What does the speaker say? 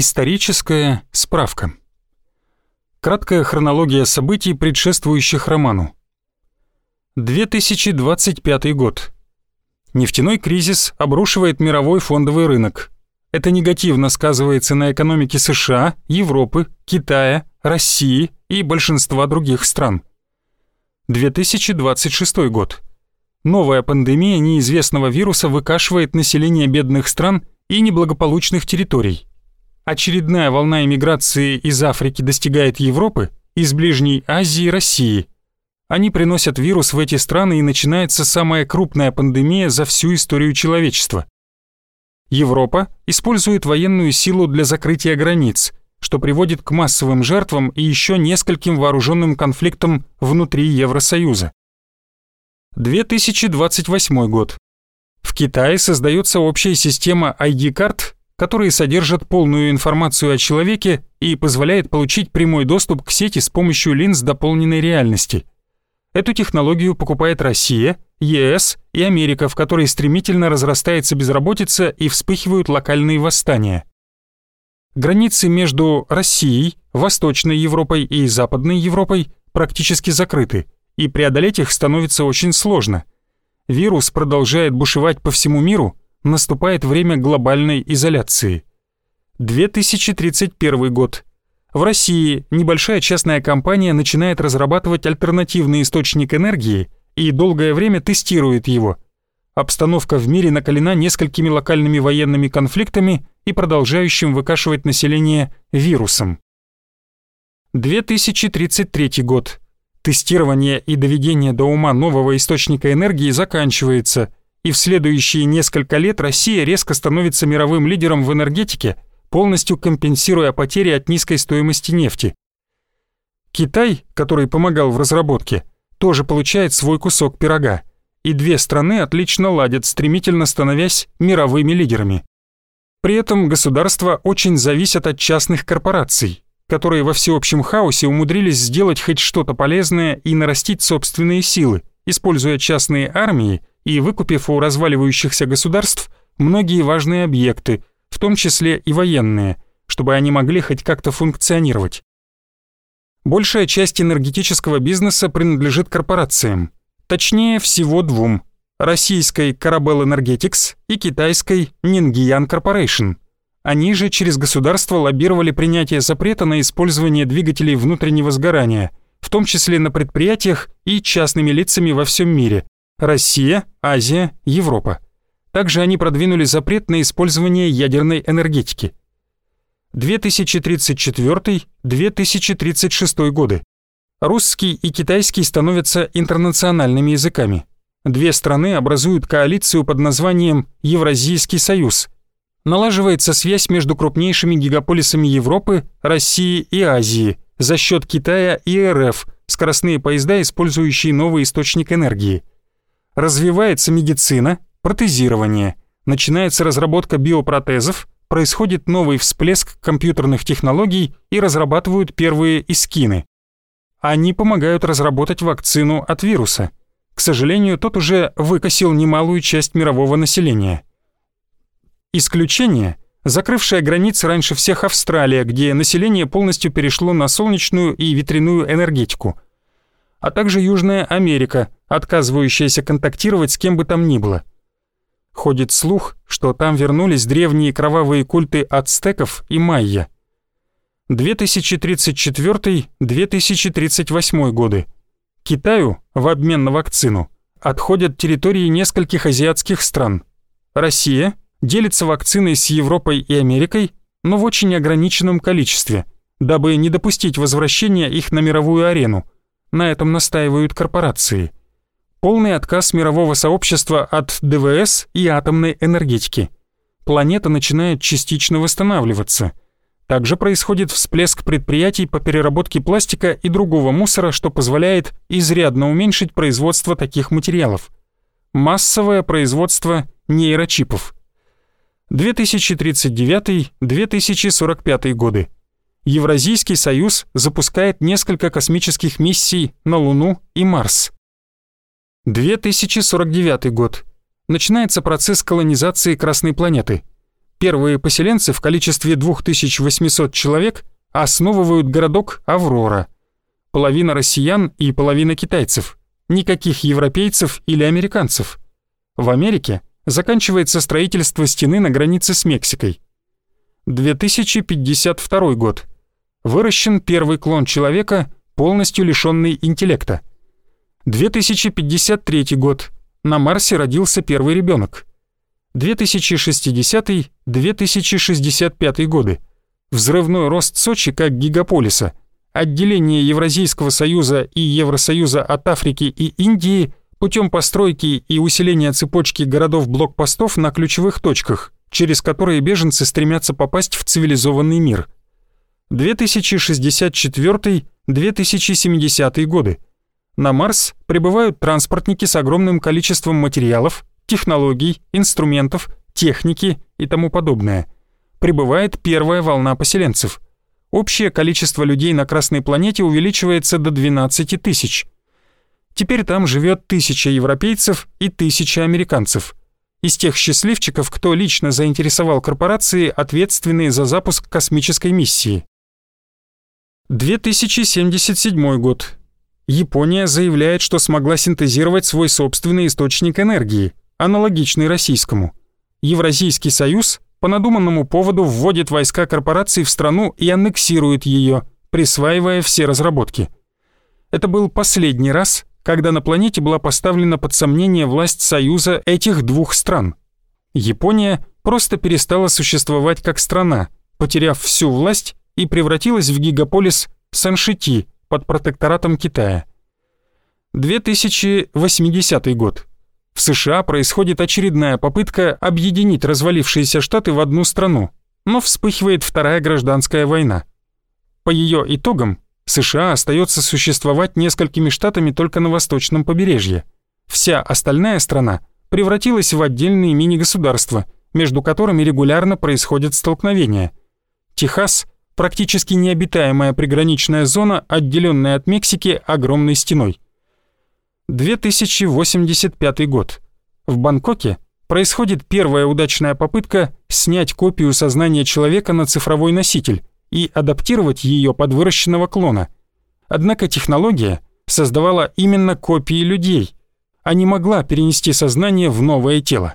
Историческая справка. Краткая хронология событий, предшествующих роману. 2025 год. Нефтяной кризис обрушивает мировой фондовый рынок. Это негативно сказывается на экономике США, Европы, Китая, России и большинства других стран. 2026 год. Новая пандемия неизвестного вируса выкашивает население бедных стран и неблагополучных территорий. Очередная волна эмиграции из Африки достигает Европы, из Ближней Азии и России. Они приносят вирус в эти страны и начинается самая крупная пандемия за всю историю человечества. Европа использует военную силу для закрытия границ, что приводит к массовым жертвам и еще нескольким вооруженным конфликтам внутри Евросоюза. 2028 год. В Китае создается общая система ID-карт которые содержат полную информацию о человеке и позволяет получить прямой доступ к сети с помощью линз дополненной реальности. Эту технологию покупает Россия, ЕС и Америка, в которой стремительно разрастается безработица и вспыхивают локальные восстания. Границы между Россией, Восточной Европой и Западной Европой практически закрыты, и преодолеть их становится очень сложно. Вирус продолжает бушевать по всему миру, наступает время глобальной изоляции. 2031 год. В России небольшая частная компания начинает разрабатывать альтернативный источник энергии и долгое время тестирует его. Обстановка в мире накалена несколькими локальными военными конфликтами и продолжающим выкашивать население вирусом. 2033 год. Тестирование и доведение до ума нового источника энергии заканчивается, и в следующие несколько лет Россия резко становится мировым лидером в энергетике, полностью компенсируя потери от низкой стоимости нефти. Китай, который помогал в разработке, тоже получает свой кусок пирога, и две страны отлично ладят, стремительно становясь мировыми лидерами. При этом государства очень зависят от частных корпораций, которые во всеобщем хаосе умудрились сделать хоть что-то полезное и нарастить собственные силы, используя частные армии и выкупив у разваливающихся государств многие важные объекты, в том числе и военные, чтобы они могли хоть как-то функционировать. Большая часть энергетического бизнеса принадлежит корпорациям, точнее всего двум – российской Carabel Energetics и китайской Ningyan Corporation. Они же через государство лоббировали принятие запрета на использование двигателей внутреннего сгорания, в том числе на предприятиях и частными лицами во всем мире, Россия, Азия, Европа. Также они продвинули запрет на использование ядерной энергетики. 2034-2036 годы. Русский и китайский становятся интернациональными языками. Две страны образуют коалицию под названием Евразийский союз. Налаживается связь между крупнейшими гигаполисами Европы, России и Азии за счет Китая и РФ, скоростные поезда, использующие новый источник энергии – Развивается медицина, протезирование, начинается разработка биопротезов, происходит новый всплеск компьютерных технологий и разрабатывают первые искины. Они помогают разработать вакцину от вируса. К сожалению, тот уже выкосил немалую часть мирового населения. Исключение – закрывшая границы раньше всех Австралия, где население полностью перешло на солнечную и ветряную энергетику – а также Южная Америка, отказывающаяся контактировать с кем бы там ни было. Ходит слух, что там вернулись древние кровавые культы ацтеков и майя. 2034-2038 годы. Китаю, в обмен на вакцину, отходят территории нескольких азиатских стран. Россия делится вакциной с Европой и Америкой, но в очень ограниченном количестве, дабы не допустить возвращения их на мировую арену – на этом настаивают корпорации. Полный отказ мирового сообщества от ДВС и атомной энергетики. Планета начинает частично восстанавливаться. Также происходит всплеск предприятий по переработке пластика и другого мусора, что позволяет изрядно уменьшить производство таких материалов. Массовое производство нейрочипов. 2039-2045 годы. Евразийский союз запускает несколько космических миссий на Луну и Марс. 2049 год. Начинается процесс колонизации Красной планеты. Первые поселенцы в количестве 2800 человек основывают городок Аврора. Половина россиян и половина китайцев. Никаких европейцев или американцев. В Америке заканчивается строительство стены на границе с Мексикой. 2052 год. Выращен первый клон человека, полностью лишенный интеллекта. 2053 год. На Марсе родился первый ребенок. 2060-2065 годы. Взрывной рост Сочи как гигаполиса. Отделение Евразийского союза и Евросоюза от Африки и Индии путем постройки и усиления цепочки городов-блокпостов на ключевых точках, через которые беженцы стремятся попасть в цивилизованный мир. 2064-2070 годы. На Марс прибывают транспортники с огромным количеством материалов, технологий, инструментов, техники и тому подобное. Прибывает первая волна поселенцев. Общее количество людей на Красной планете увеличивается до 12 тысяч. Теперь там живет тысяча европейцев и тысяча американцев. Из тех счастливчиков, кто лично заинтересовал корпорации, ответственные за запуск космической миссии. 2077 год. Япония заявляет, что смогла синтезировать свой собственный источник энергии, аналогичный российскому. Евразийский союз по надуманному поводу вводит войска корпораций в страну и аннексирует ее, присваивая все разработки. Это был последний раз, когда на планете была поставлена под сомнение власть союза этих двух стран. Япония просто перестала существовать как страна, потеряв всю власть и превратилась в гигаполис Саншити – под протекторатом Китая. 2080 год. В США происходит очередная попытка объединить развалившиеся штаты в одну страну, но вспыхивает Вторая гражданская война. По ее итогам США остается существовать несколькими штатами только на восточном побережье. Вся остальная страна превратилась в отдельные мини-государства, между которыми регулярно происходят столкновения. Техас – практически необитаемая приграничная зона, отделенная от Мексики огромной стеной. 2085 год. В Бангкоке происходит первая удачная попытка снять копию сознания человека на цифровой носитель и адаптировать ее под выращенного клона. Однако технология создавала именно копии людей, а не могла перенести сознание в новое тело.